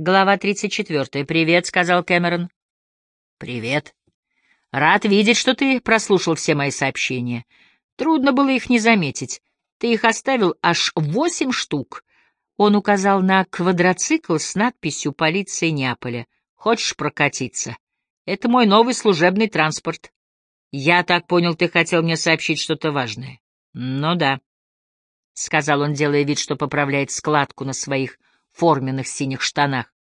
Глава 34. «Привет», — сказал Кэмерон. «Привет. Рад видеть, что ты прослушал все мои сообщения. Трудно было их не заметить. Ты их оставил аж восемь штук». Он указал на квадроцикл с надписью «Полиция Неаполя». «Хочешь прокатиться? Это мой новый служебный транспорт. Я так понял, ты хотел мне сообщить что-то важное». «Ну да», — сказал он, делая вид, что поправляет складку на своих форменных синих штанах.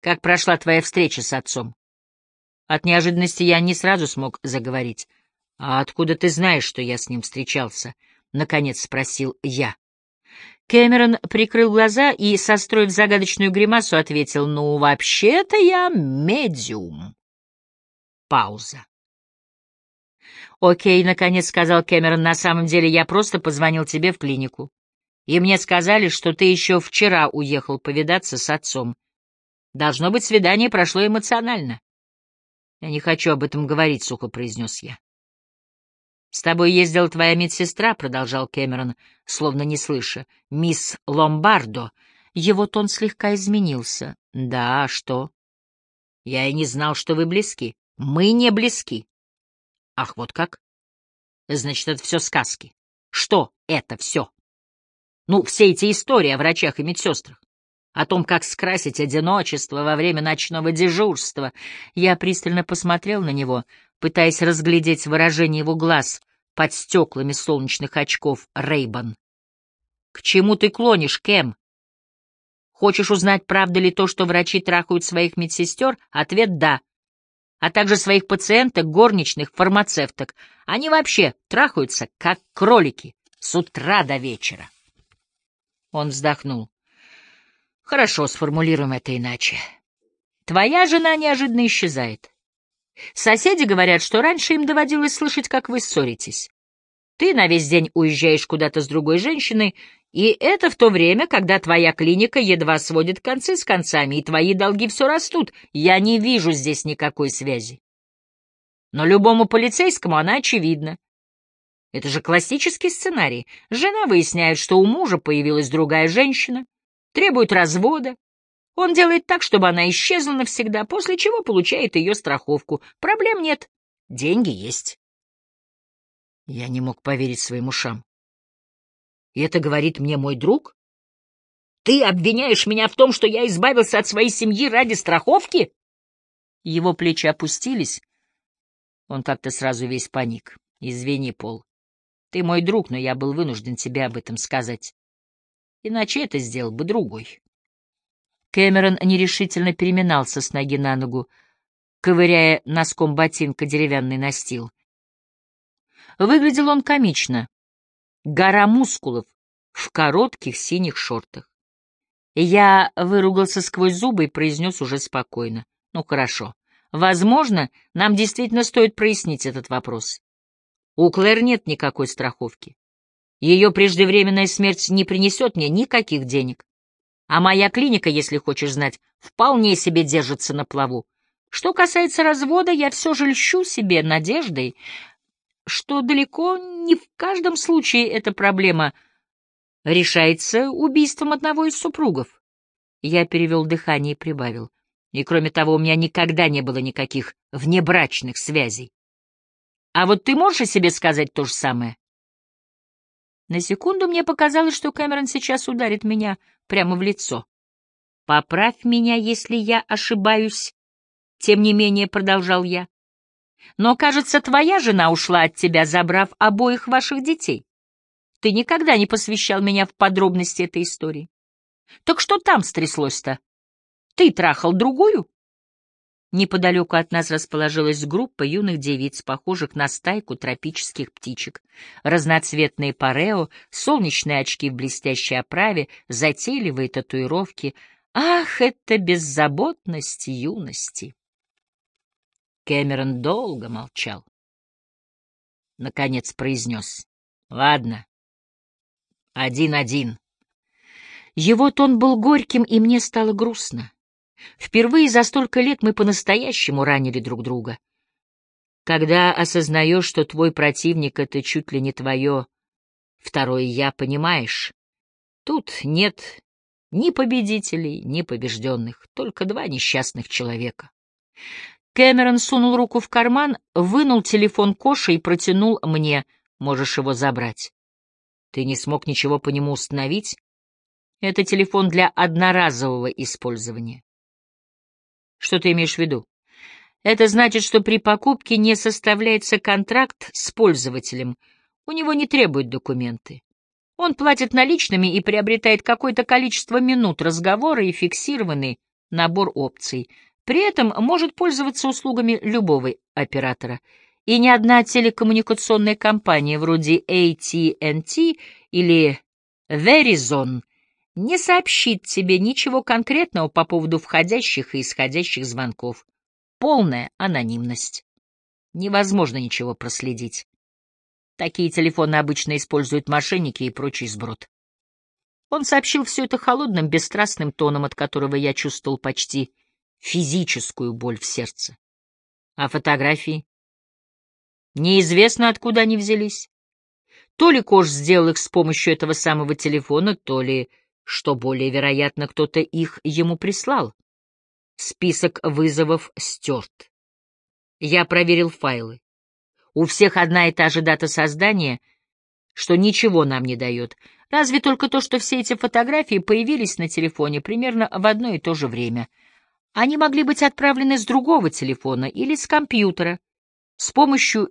«Как прошла твоя встреча с отцом?» От неожиданности я не сразу смог заговорить. «А откуда ты знаешь, что я с ним встречался?» — наконец спросил я. Кэмерон прикрыл глаза и, состроив загадочную гримасу, ответил, «Ну, вообще-то я медиум». Пауза. «Окей», — наконец сказал Кэмерон, — «на самом деле я просто позвонил тебе в клинику и мне сказали, что ты еще вчера уехал повидаться с отцом. Должно быть, свидание прошло эмоционально. — Я не хочу об этом говорить, — сухо произнес я. — С тобой ездила твоя медсестра, — продолжал Кэмерон, словно не слыша. — Мисс Ломбардо. Его тон слегка изменился. — Да, а что? — Я и не знал, что вы близки. Мы не близки. — Ах, вот как? — Значит, это все сказки. Что это все? Ну, все эти истории о врачах и медсестрах, о том, как скрасить одиночество во время ночного дежурства. Я пристально посмотрел на него, пытаясь разглядеть выражение его глаз под стеклами солнечных очков Рейбан. «К чему ты клонишь, Кэм? Хочешь узнать, правда ли то, что врачи трахают своих медсестер? Ответ — да. А также своих пациенток, горничных, фармацевток. Они вообще трахаются, как кролики, с утра до вечера. Он вздохнул. Хорошо, сформулируем это иначе. Твоя жена неожиданно исчезает. Соседи говорят, что раньше им доводилось слышать, как вы ссоритесь. Ты на весь день уезжаешь куда-то с другой женщиной, и это в то время, когда твоя клиника едва сводит концы с концами, и твои долги все растут. Я не вижу здесь никакой связи. Но любому полицейскому она очевидна. Это же классический сценарий. Жена выясняет, что у мужа появилась другая женщина, требует развода. Он делает так, чтобы она исчезла навсегда, после чего получает ее страховку. Проблем нет. Деньги есть. Я не мог поверить своим ушам. И это говорит мне мой друг? Ты обвиняешь меня в том, что я избавился от своей семьи ради страховки? Его плечи опустились. Он как-то сразу весь паник. Извини, Пол. Ты мой друг, но я был вынужден тебе об этом сказать. Иначе это сделал бы другой. Кэмерон нерешительно переминался с ноги на ногу, ковыряя носком ботинка деревянный настил. Выглядел он комично. Гора мускулов в коротких синих шортах. Я выругался сквозь зубы и произнес уже спокойно. Ну, хорошо. Возможно, нам действительно стоит прояснить этот вопрос. У Клэр нет никакой страховки. Ее преждевременная смерть не принесет мне никаких денег. А моя клиника, если хочешь знать, вполне себе держится на плаву. Что касается развода, я все же льщу себе надеждой, что далеко не в каждом случае эта проблема решается убийством одного из супругов. Я перевел дыхание и прибавил. И кроме того, у меня никогда не было никаких внебрачных связей. А вот ты можешь о себе сказать то же самое? На секунду мне показалось, что Кэмерон сейчас ударит меня прямо в лицо. «Поправь меня, если я ошибаюсь», — тем не менее продолжал я. «Но, кажется, твоя жена ушла от тебя, забрав обоих ваших детей. Ты никогда не посвящал меня в подробности этой истории. Так что там стряслось-то? Ты трахал другую?» Неподалеку от нас расположилась группа юных девиц, похожих на стайку тропических птичек. Разноцветные парео, солнечные очки в блестящей оправе, затейливые татуировки. Ах, это беззаботность юности! Кэмерон долго молчал. Наконец произнес. — Ладно. Один-один. Его тон был горьким, и мне стало грустно. Впервые за столько лет мы по-настоящему ранили друг друга. Когда осознаешь, что твой противник — это чуть ли не твое второе «я», понимаешь, тут нет Ни победителей, ни побежденных, только два несчастных человека. Кэмерон сунул руку в карман, вынул телефон Коши и протянул мне. Можешь его забрать. Ты не смог ничего по нему установить? Это телефон для одноразового использования. Что ты имеешь в виду? Это значит, что при покупке не составляется контракт с пользователем. У него не требуют документы. Он платит наличными и приобретает какое-то количество минут разговора и фиксированный набор опций. При этом может пользоваться услугами любого оператора. И ни одна телекоммуникационная компания вроде AT&T или Verizon не сообщит тебе ничего конкретного по поводу входящих и исходящих звонков. Полная анонимность. Невозможно ничего проследить. Такие телефоны обычно используют мошенники и прочий сброд. Он сообщил все это холодным, бесстрастным тоном, от которого я чувствовал почти физическую боль в сердце. А фотографии? Неизвестно, откуда они взялись. То ли Кош сделал их с помощью этого самого телефона, то ли, что более вероятно, кто-то их ему прислал. Список вызовов стерт. Я проверил файлы. У всех одна и та же дата создания, что ничего нам не дает. Разве только то, что все эти фотографии появились на телефоне примерно в одно и то же время. Они могли быть отправлены с другого телефона или с компьютера с помощью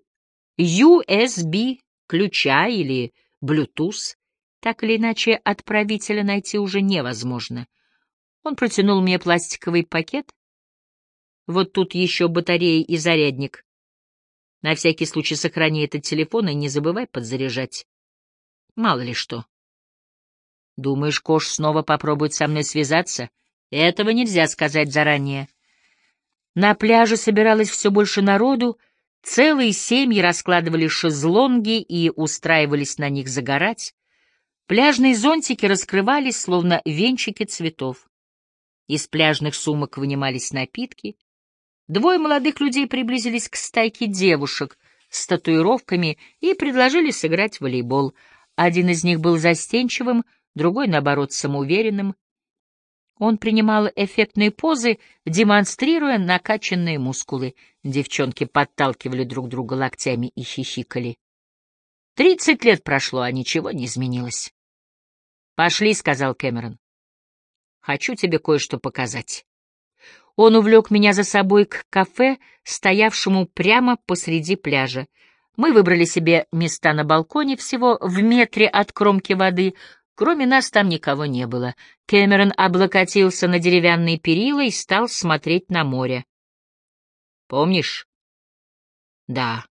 USB-ключа или Bluetooth. Так или иначе, отправителя найти уже невозможно. Он протянул мне пластиковый пакет. Вот тут еще батарея и зарядник. На всякий случай сохрани этот телефон и не забывай подзаряжать. Мало ли что. Думаешь, Кош снова попробует со мной связаться? Этого нельзя сказать заранее. На пляже собиралось все больше народу, целые семьи раскладывали шезлонги и устраивались на них загорать. Пляжные зонтики раскрывались, словно венчики цветов. Из пляжных сумок вынимались напитки, Двое молодых людей приблизились к стайке девушек с татуировками и предложили сыграть в волейбол. Один из них был застенчивым, другой, наоборот, самоуверенным. Он принимал эффектные позы, демонстрируя накачанные мускулы. Девчонки подталкивали друг друга локтями и хихикали. Тридцать лет прошло, а ничего не изменилось. «Пошли», — сказал Кэмерон. «Хочу тебе кое-что показать». Он увлек меня за собой к кафе, стоявшему прямо посреди пляжа. Мы выбрали себе места на балконе всего в метре от кромки воды. Кроме нас там никого не было. Кэмерон облокотился на деревянные перила и стал смотреть на море. «Помнишь?» «Да»,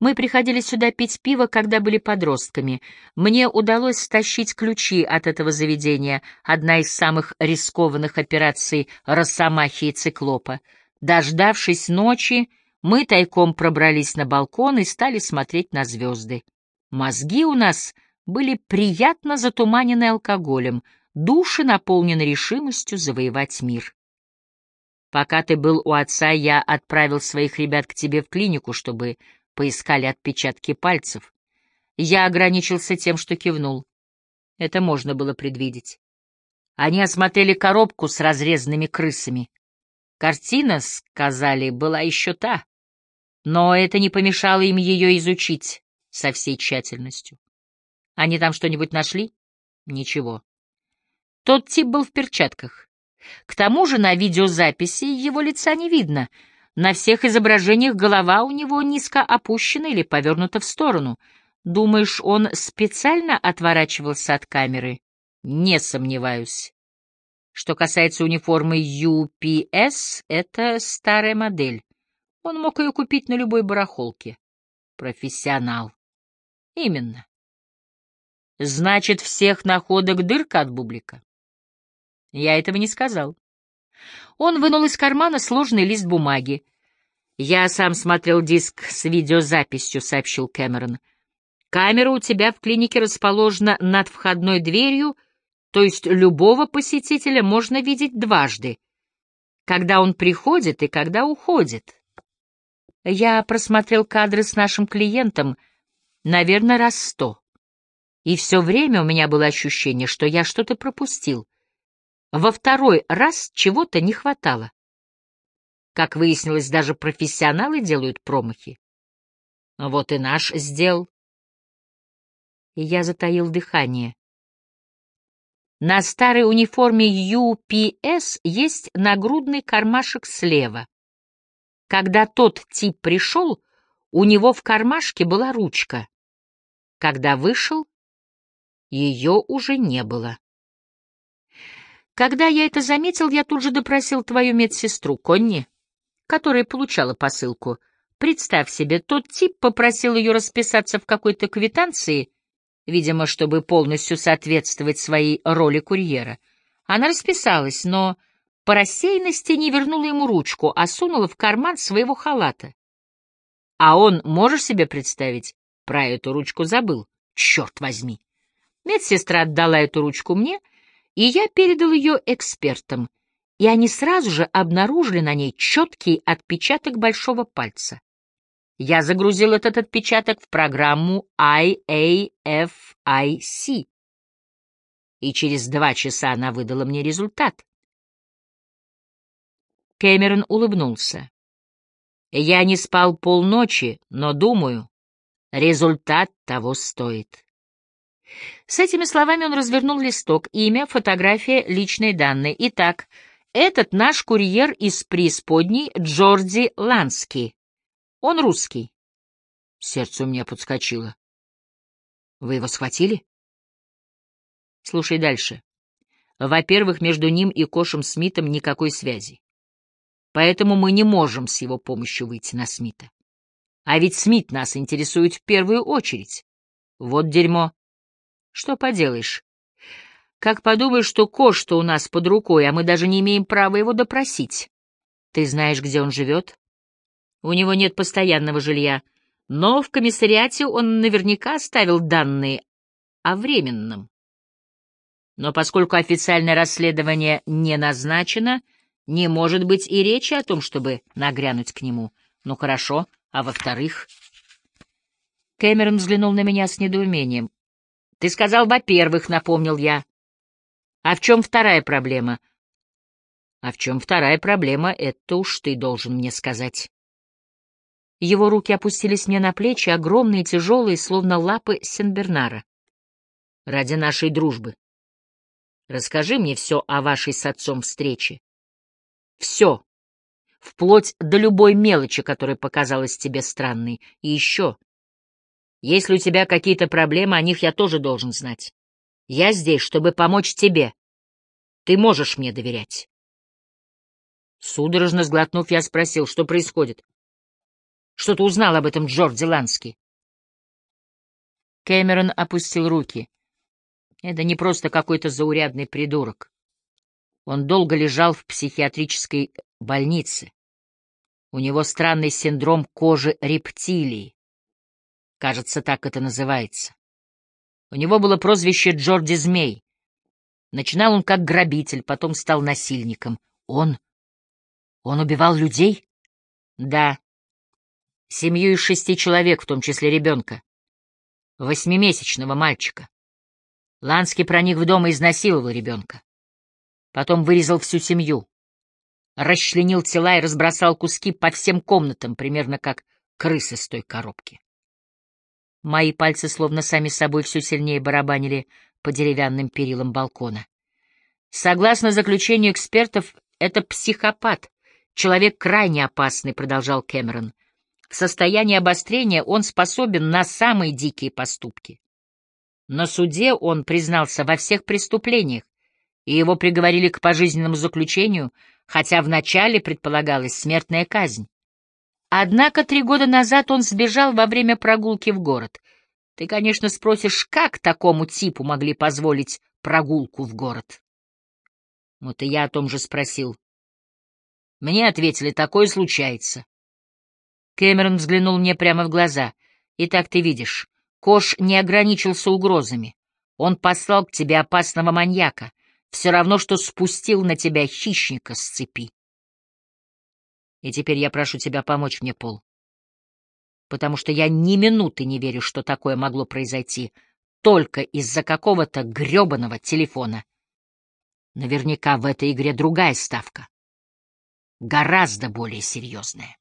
мы приходили сюда пить пиво, когда были подростками. Мне удалось стащить ключи от этого заведения, одна из самых рискованных операций Росомахи и Циклопа. Дождавшись ночи, мы тайком пробрались на балкон и стали смотреть на звезды. Мозги у нас были приятно затуманены алкоголем, души наполнены решимостью завоевать мир. Пока ты был у отца, я отправил своих ребят к тебе в клинику, чтобы поискали отпечатки пальцев. Я ограничился тем, что кивнул. Это можно было предвидеть. Они осмотрели коробку с разрезанными крысами. Картина, сказали, была еще та, но это не помешало им ее изучить со всей тщательностью. Они там что-нибудь нашли? Ничего. Тот тип был в перчатках. К тому же на видеозаписи его лица не видно — на всех изображениях голова у него низко опущена или повернута в сторону. Думаешь, он специально отворачивался от камеры? Не сомневаюсь. Что касается униформы UPS, это старая модель. Он мог ее купить на любой барахолке. Профессионал. Именно. Значит, всех находок дырка от бублика? Я этого не сказал. Он вынул из кармана сложный лист бумаги. «Я сам смотрел диск с видеозаписью», — сообщил Кэмерон. «Камера у тебя в клинике расположена над входной дверью, то есть любого посетителя можно видеть дважды, когда он приходит и когда уходит. Я просмотрел кадры с нашим клиентом, наверное, раз сто. И все время у меня было ощущение, что я что-то пропустил. Во второй раз чего-то не хватало. Как выяснилось, даже профессионалы делают промахи. Вот и наш сделал. И я затаил дыхание. На старой униформе UPS есть нагрудный кармашек слева. Когда тот тип пришел, у него в кармашке была ручка. Когда вышел, ее уже не было. Когда я это заметил, я тут же допросил твою медсестру, Конни которая получала посылку. Представь себе, тот тип попросил ее расписаться в какой-то квитанции, видимо, чтобы полностью соответствовать своей роли курьера. Она расписалась, но по рассеянности не вернула ему ручку, а сунула в карман своего халата. А он, можешь себе представить, про эту ручку забыл? Черт возьми! Медсестра отдала эту ручку мне, и я передал ее экспертам — и они сразу же обнаружили на ней четкий отпечаток большого пальца. Я загрузил этот отпечаток в программу IAFIC, и через два часа она выдала мне результат. Кэмерон улыбнулся. Я не спал полночи, но думаю, результат того стоит. С этими словами он развернул листок, имя, фотография, личные данные. Итак, этот наш курьер из преисподней Джорди Лански. Он русский. Сердце у меня подскочило. Вы его схватили? Слушай дальше. Во-первых, между ним и Кошем Смитом никакой связи. Поэтому мы не можем с его помощью выйти на Смита. А ведь Смит нас интересует в первую очередь. Вот дерьмо. Что поделаешь? Как подумаешь, что Кош-то у нас под рукой, а мы даже не имеем права его допросить. Ты знаешь, где он живет? У него нет постоянного жилья, но в комиссариате он наверняка оставил данные о временном. Но поскольку официальное расследование не назначено, не может быть и речи о том, чтобы нагрянуть к нему. Ну хорошо, а во-вторых... Кэмерон взглянул на меня с недоумением. — Ты сказал, во-первых, — напомнил я. А в чем вторая проблема? А в чем вторая проблема, это уж ты должен мне сказать. Его руки опустились мне на плечи, огромные, тяжелые, словно лапы Сенбернара. Ради нашей дружбы. Расскажи мне все о вашей с отцом встрече. Все. Вплоть до любой мелочи, которая показалась тебе странной. И еще. Если у тебя какие-то проблемы, о них я тоже должен знать. Я здесь, чтобы помочь тебе. Ты можешь мне доверять. Судорожно сглотнув, я спросил, что происходит. Что ты узнал об этом Джорди Лански? Кэмерон опустил руки. Это не просто какой-то заурядный придурок. Он долго лежал в психиатрической больнице. У него странный синдром кожи рептилии. Кажется, так это называется. У него было прозвище Джорди Змей. Начинал он как грабитель, потом стал насильником. Он? Он убивал людей? Да. Семью из шести человек, в том числе ребенка. Восьмимесячного мальчика. Ланский проник в дом и изнасиловал ребенка. Потом вырезал всю семью. Расчленил тела и разбросал куски по всем комнатам, примерно как крысы с той коробки. Мои пальцы словно сами собой все сильнее барабанили по деревянным перилам балкона. Согласно заключению экспертов, это психопат, человек крайне опасный, продолжал Кэмерон. В состоянии обострения он способен на самые дикие поступки. На суде он признался во всех преступлениях, и его приговорили к пожизненному заключению, хотя вначале предполагалась смертная казнь. Однако три года назад он сбежал во время прогулки в город. Ты, конечно, спросишь, как такому типу могли позволить прогулку в город? Вот и я о том же спросил. Мне ответили, такое случается. Кэмерон взглянул мне прямо в глаза. Итак, ты видишь, Кош не ограничился угрозами. Он послал к тебе опасного маньяка, все равно, что спустил на тебя хищника с цепи. И теперь я прошу тебя помочь мне, Пол. Потому что я ни минуты не верю, что такое могло произойти только из-за какого-то гребаного телефона. Наверняка в этой игре другая ставка. Гораздо более серьезная.